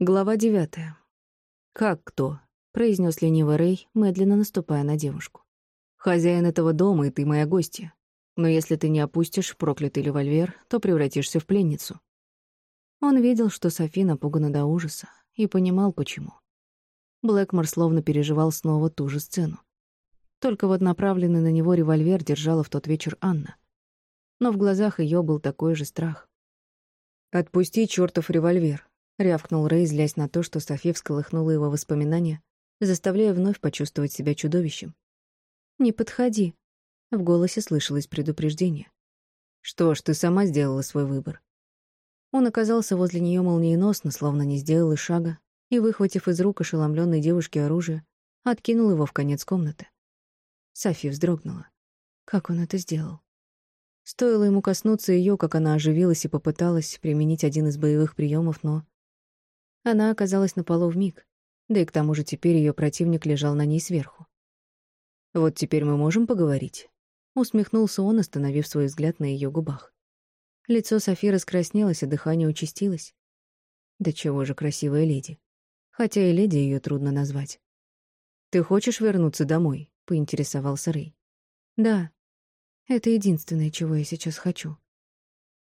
Глава девятая. «Как кто?» — произнес ленивый Рэй, медленно наступая на девушку. «Хозяин этого дома, и ты моя гостья. Но если ты не опустишь проклятый револьвер, то превратишься в пленницу». Он видел, что Софи напугана до ужаса, и понимал, почему. Блэкмор словно переживал снова ту же сцену. Только вот направленный на него револьвер держала в тот вечер Анна. Но в глазах ее был такой же страх. «Отпусти чертов револьвер», — рявкнул Рэй, злясь на то, что Софи всколыхнула его воспоминания, заставляя вновь почувствовать себя чудовищем. «Не подходи», — в голосе слышалось предупреждение. «Что ж, ты сама сделала свой выбор». Он оказался возле нее молниеносно, словно не сделал и шага, и, выхватив из рук ошеломленной девушки оружие, откинул его в конец комнаты. Софи вздрогнула. Как он это сделал? Стоило ему коснуться ее, как она оживилась и попыталась применить один из боевых приемов, но она оказалась на полу в миг, да и к тому же теперь ее противник лежал на ней сверху. «Вот теперь мы можем поговорить?» Усмехнулся он, остановив свой взгляд на ее губах. Лицо Софи раскраснелось, а дыхание участилось. Да чего же красивая леди. Хотя и леди ее трудно назвать. «Ты хочешь вернуться домой?» — поинтересовался Рэй. «Да. Это единственное, чего я сейчас хочу».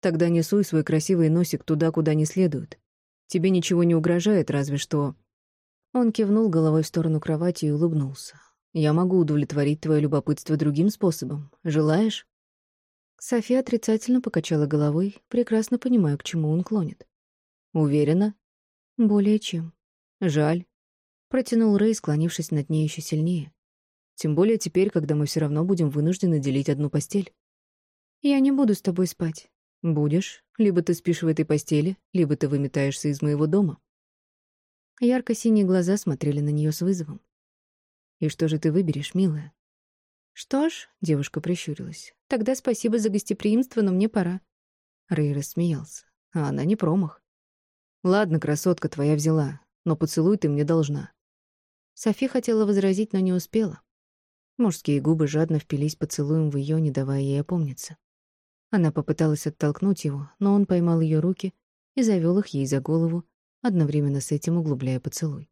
«Тогда не суй свой красивый носик туда, куда не следует. Тебе ничего не угрожает, разве что...» Он кивнул головой в сторону кровати и улыбнулся. «Я могу удовлетворить твое любопытство другим способом. Желаешь?» София отрицательно покачала головой, прекрасно понимая, к чему он клонит. «Уверена?» «Более чем». «Жаль», — протянул Рэй, склонившись над ней еще сильнее. «Тем более теперь, когда мы все равно будем вынуждены делить одну постель». «Я не буду с тобой спать», Будешь. Либо ты спишь в этой постели, либо ты выметаешься из моего дома. Ярко-синие глаза смотрели на нее с вызовом. И что же ты выберешь, милая? Что ж, девушка прищурилась. Тогда спасибо за гостеприимство, но мне пора. Рэй рассмеялся. А она не промах. Ладно, красотка твоя взяла, но поцелуй ты мне должна. Софи хотела возразить, но не успела. Мужские губы жадно впились поцелуем в ее, не давая ей опомниться. Она попыталась оттолкнуть его, но он поймал ее руки и завел их ей за голову, одновременно с этим углубляя поцелуй.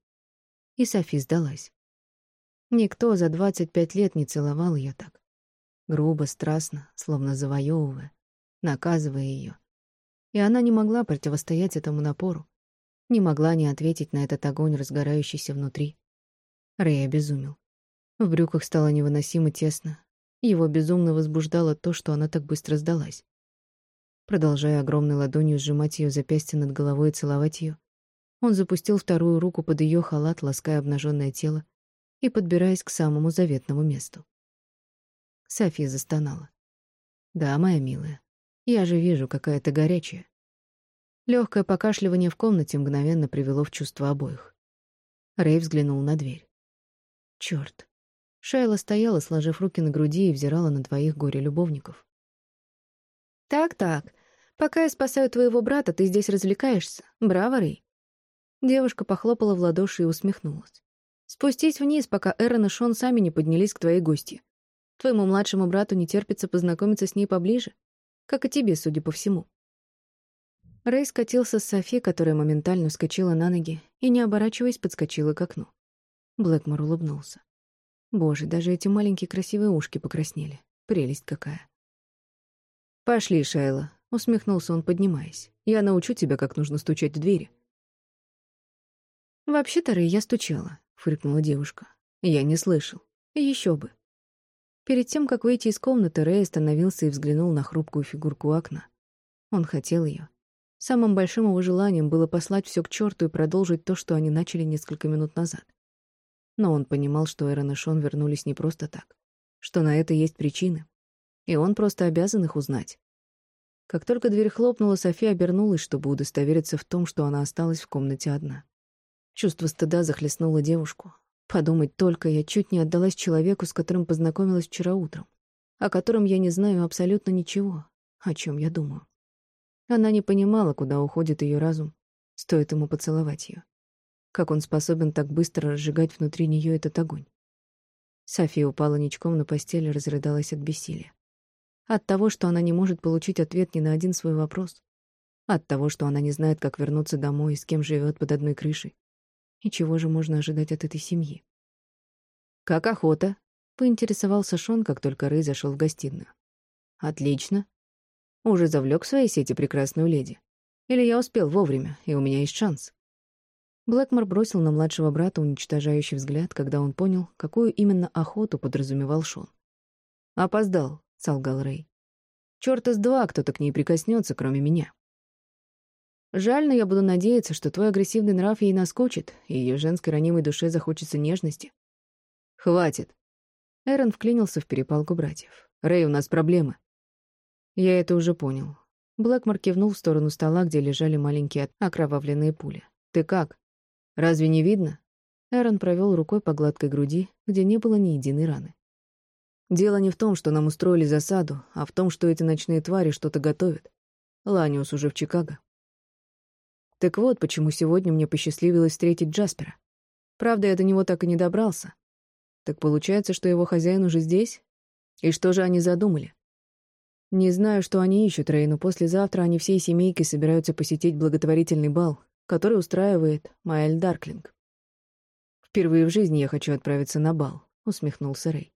И Софи сдалась. Никто за 25 лет не целовал ее так. Грубо, страстно, словно завоевывая, наказывая ее. И она не могла противостоять этому напору, не могла не ответить на этот огонь, разгорающийся внутри. Рэй обезумел. В брюках стало невыносимо тесно, его безумно возбуждало то, что она так быстро сдалась. Продолжая огромной ладонью сжимать ее запястье над головой и целовать ее, он запустил вторую руку под ее халат, лаская обнаженное тело и подбираясь к самому заветному месту. София застонала. «Да, моя милая, я же вижу, какая ты горячая». Легкое покашливание в комнате мгновенно привело в чувство обоих. Рэй взглянул на дверь. Черт, Шайла стояла, сложив руки на груди и взирала на двоих горе-любовников. «Так-так, пока я спасаю твоего брата, ты здесь развлекаешься. Браво, Рэй!» Девушка похлопала в ладоши и усмехнулась. «Спустись вниз, пока Эрон и Шон сами не поднялись к твоей гости. Твоему младшему брату не терпится познакомиться с ней поближе, как и тебе, судя по всему». Рэй скатился с Софи, которая моментально вскочила на ноги и, не оборачиваясь, подскочила к окну. Блэкмор улыбнулся. Боже, даже эти маленькие красивые ушки покраснели. Прелесть какая. «Пошли, Шайла», — усмехнулся он, поднимаясь. «Я научу тебя, как нужно стучать в двери». «Вообще-то, Рэй, я стучала», — фыркнула девушка. «Я не слышал. Еще бы». Перед тем, как выйти из комнаты, Рэй остановился и взглянул на хрупкую фигурку окна. Он хотел ее. Самым большим его желанием было послать все к черту и продолжить то, что они начали несколько минут назад. Но он понимал, что Эрон и Шон вернулись не просто так, что на это есть причины, и он просто обязан их узнать. Как только дверь хлопнула, София обернулась, чтобы удостовериться в том, что она осталась в комнате одна. Чувство стыда захлестнуло девушку. Подумать только, я чуть не отдалась человеку, с которым познакомилась вчера утром, о котором я не знаю абсолютно ничего, о чем я думаю. Она не понимала, куда уходит ее разум, стоит ему поцеловать ее. Как он способен так быстро разжигать внутри нее этот огонь? София упала ничком на постель и разрыдалась от бессилия. От того, что она не может получить ответ ни на один свой вопрос. От того, что она не знает, как вернуться домой и с кем живет под одной крышей. И чего же можно ожидать от этой семьи? «Как охота?» — поинтересовался Шон, как только Рэй зашел в гостиную. «Отлично. Уже завлек в своей сети прекрасную леди. Или я успел вовремя, и у меня есть шанс?» Блэкмор бросил на младшего брата уничтожающий взгляд, когда он понял, какую именно охоту подразумевал Шон. «Опоздал», — солгал Рэй. «Чёрта с два кто-то к ней прикоснется, кроме меня». «Жаль, но я буду надеяться, что твой агрессивный нрав ей наскучит, и ее женской ранимой душе захочется нежности». «Хватит». Эрон вклинился в перепалку братьев. «Рэй, у нас проблемы». Я это уже понял. Блэкмор кивнул в сторону стола, где лежали маленькие окровавленные пули. «Ты как?» Разве не видно? Эрон провел рукой по гладкой груди, где не было ни единой раны. Дело не в том, что нам устроили засаду, а в том, что эти ночные твари что-то готовят. Ланиус уже в Чикаго. Так вот, почему сегодня мне посчастливилось встретить Джаспера. Правда, я до него так и не добрался. Так получается, что его хозяин уже здесь? И что же они задумали? Не знаю, что они ищут, Рэй, но послезавтра они всей семейкой собираются посетить благотворительный бал, который устраивает Майль Дарклинг. «Впервые в жизни я хочу отправиться на бал», — усмехнулся Рэй.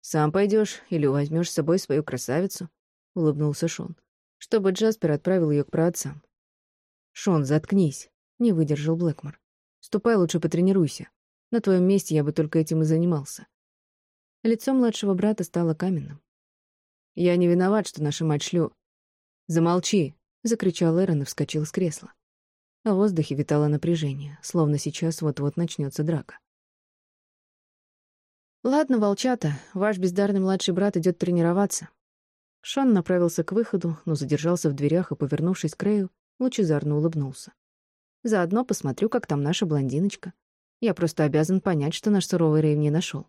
«Сам пойдешь или возьмешь с собой свою красавицу?» — улыбнулся Шон. «Чтобы Джаспер отправил ее к праотцам». «Шон, заткнись», — не выдержал Блэкмор. «Ступай лучше потренируйся. На твоем месте я бы только этим и занимался». Лицо младшего брата стало каменным. «Я не виноват, что наша мать шлю...» «Замолчи!» — закричал Эрон и вскочил с кресла. В воздухе витало напряжение, словно сейчас вот-вот начнется драка. «Ладно, волчата, ваш бездарный младший брат идет тренироваться». Шон направился к выходу, но задержался в дверях и, повернувшись к Рэю, лучезарно улыбнулся. «Заодно посмотрю, как там наша блондиночка. Я просто обязан понять, что наш суровый Рэй не нашел.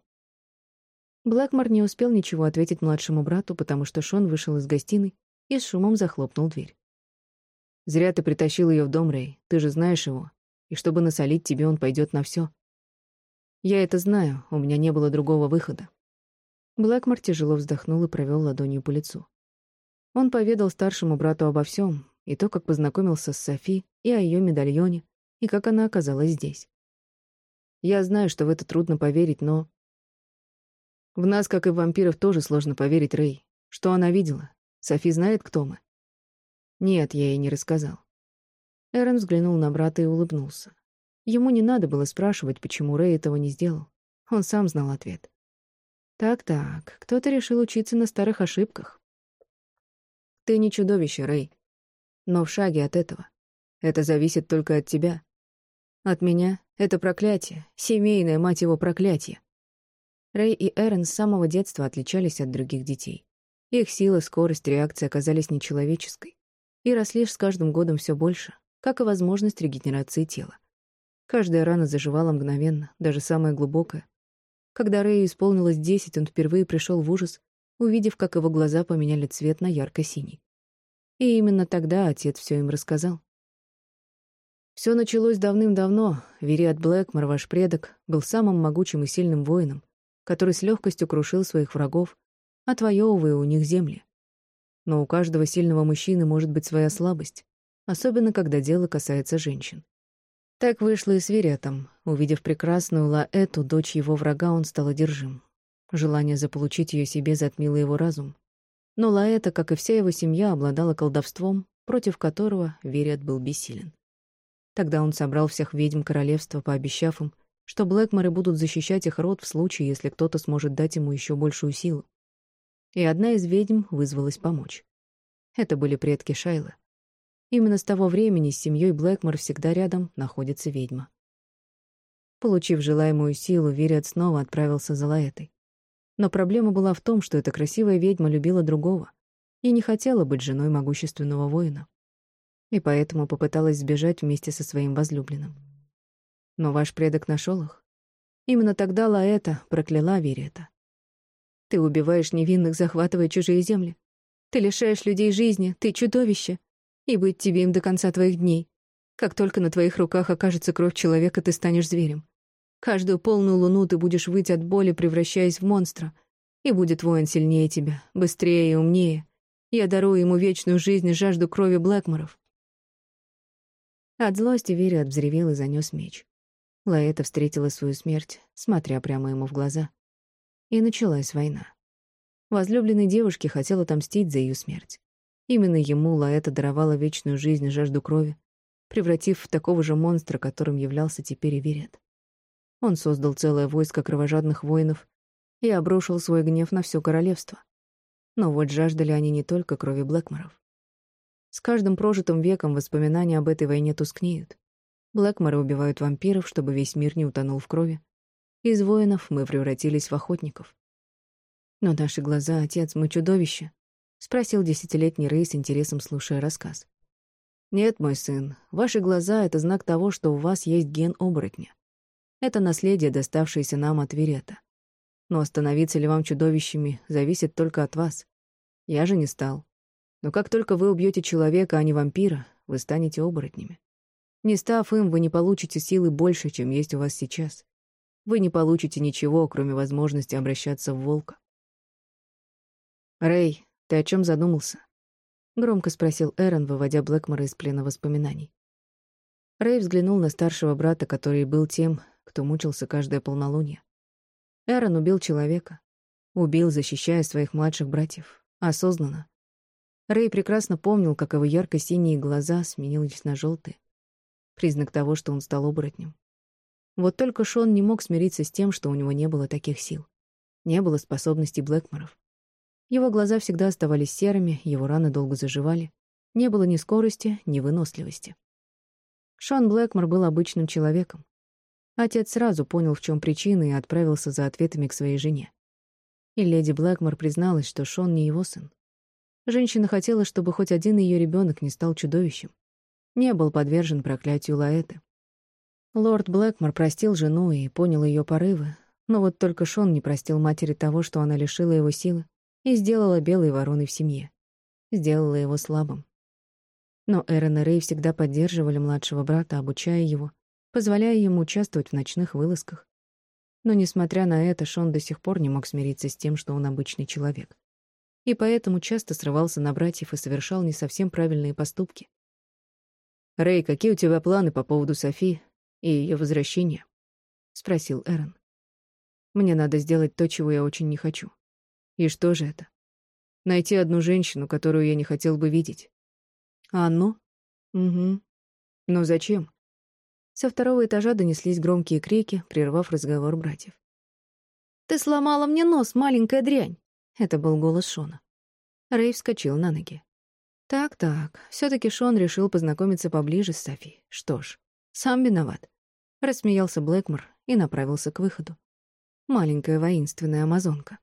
Блэкмор не успел ничего ответить младшему брату, потому что Шон вышел из гостиной и с шумом захлопнул дверь. Зря ты притащил ее в дом, Рэй. Ты же знаешь его. И чтобы насолить тебе, он пойдет на все. Я это знаю, у меня не было другого выхода. Блэкмор тяжело вздохнул и провел ладонью по лицу. Он поведал старшему брату обо всем, и то, как познакомился с Софи, и о ее медальоне, и как она оказалась здесь. Я знаю, что в это трудно поверить, но... В нас, как и в вампиров, тоже сложно поверить, Рэй. Что она видела? Софи знает, кто мы? Нет, я ей не рассказал. Эрон взглянул на брата и улыбнулся. Ему не надо было спрашивать, почему Рэй этого не сделал. Он сам знал ответ. Так-так, кто-то решил учиться на старых ошибках. Ты не чудовище, Рэй. Но в шаге от этого. Это зависит только от тебя. От меня — это проклятие, семейное, мать его, проклятие. Рэй и Эрон с самого детства отличались от других детей. Их сила, скорость, реакция оказались нечеловеческой и росли с каждым годом все больше, как и возможность регенерации тела. Каждая рана заживала мгновенно, даже самая глубокая. Когда Рэю исполнилось десять, он впервые пришел в ужас, увидев, как его глаза поменяли цвет на ярко-синий. И именно тогда отец все им рассказал. Все началось давным-давно. Вериат Блэкмор, ваш предок, был самым могучим и сильным воином, который с легкостью крушил своих врагов, отвоевывая у них земли. Но у каждого сильного мужчины может быть своя слабость, особенно когда дело касается женщин. Так вышло и с Веретом. Увидев прекрасную Лаэту, дочь его врага, он стал одержим. Желание заполучить ее себе затмило его разум. Но Лаэта, как и вся его семья, обладала колдовством, против которого Верет был бессилен. Тогда он собрал всех ведьм королевства, пообещав им, что Блэкморы будут защищать их род в случае, если кто-то сможет дать ему еще большую силу и одна из ведьм вызвалась помочь. Это были предки Шайлы. Именно с того времени с семьей Блэкмор всегда рядом находится ведьма. Получив желаемую силу, Вириат снова отправился за Лаэтой. Но проблема была в том, что эта красивая ведьма любила другого и не хотела быть женой могущественного воина. И поэтому попыталась сбежать вместе со своим возлюбленным. Но ваш предок нашел их. Именно тогда Лаэта прокляла Вириэта. Ты убиваешь невинных, захватывая чужие земли. Ты лишаешь людей жизни, ты чудовище. И быть тебе им до конца твоих дней. Как только на твоих руках окажется кровь человека, ты станешь зверем. Каждую полную луну ты будешь выть от боли, превращаясь в монстра. И будет воин сильнее тебя, быстрее и умнее. Я дарую ему вечную жизнь и жажду крови Блэкморов. От злости Вириат взревел и занёс меч. Лаэта встретила свою смерть, смотря прямо ему в глаза. И началась война. Возлюбленной девушке хотел отомстить за ее смерть. Именно ему Лаэта даровала вечную жизнь и жажду крови, превратив в такого же монстра, которым являлся теперь и. Он создал целое войско кровожадных воинов и обрушил свой гнев на все королевство. Но вот жаждали они не только крови Блэкморов. С каждым прожитым веком воспоминания об этой войне тускнеют. Блэкморы убивают вампиров, чтобы весь мир не утонул в крови. Из воинов мы превратились в охотников. «Но наши глаза, отец, мы чудовище», — спросил десятилетний Рэй с интересом, слушая рассказ. «Нет, мой сын, ваши глаза — это знак того, что у вас есть ген оборотня. Это наследие, доставшееся нам от Верета. Но становиться ли вам чудовищами зависит только от вас. Я же не стал. Но как только вы убьете человека, а не вампира, вы станете оборотнями. Не став им, вы не получите силы больше, чем есть у вас сейчас. Вы не получите ничего, кроме возможности обращаться в волка. «Рэй, ты о чем задумался?» — громко спросил Эрон, выводя Блэкмора из плена воспоминаний. Рэй взглянул на старшего брата, который был тем, кто мучился каждое полнолуние. Эрон убил человека. Убил, защищая своих младших братьев. Осознанно. Рэй прекрасно помнил, как его ярко-синие глаза сменились на желтые. Признак того, что он стал оборотнем. Вот только Шон не мог смириться с тем, что у него не было таких сил. Не было способностей Блэкморов. Его глаза всегда оставались серыми, его раны долго заживали. Не было ни скорости, ни выносливости. Шон Блэкмор был обычным человеком. Отец сразу понял, в чем причина, и отправился за ответами к своей жене. И леди Блэкмор призналась, что Шон не его сын. Женщина хотела, чтобы хоть один ее ребенок не стал чудовищем, не был подвержен проклятию Лаэты. Лорд Блэкмор простил жену и понял ее порывы, но вот только Шон не простил матери того, что она лишила его силы, и сделала белой вороной в семье. Сделала его слабым. Но Эрен и Рэй всегда поддерживали младшего брата, обучая его, позволяя ему участвовать в ночных вылазках. Но, несмотря на это, Шон до сих пор не мог смириться с тем, что он обычный человек. И поэтому часто срывался на братьев и совершал не совсем правильные поступки. «Рэй, какие у тебя планы по поводу Софи и ее возвращения?» — спросил Эрен. «Мне надо сделать то, чего я очень не хочу. И что же это? Найти одну женщину, которую я не хотел бы видеть. А оно? Угу. Но зачем? Со второго этажа донеслись громкие крики, прервав разговор братьев. «Ты сломала мне нос, маленькая дрянь!» Это был голос Шона. Рэй вскочил на ноги. Так-так, все таки Шон решил познакомиться поближе с Софи. Что ж, сам виноват. Рассмеялся Блэкмор и направился к выходу. Маленькая воинственная амазонка.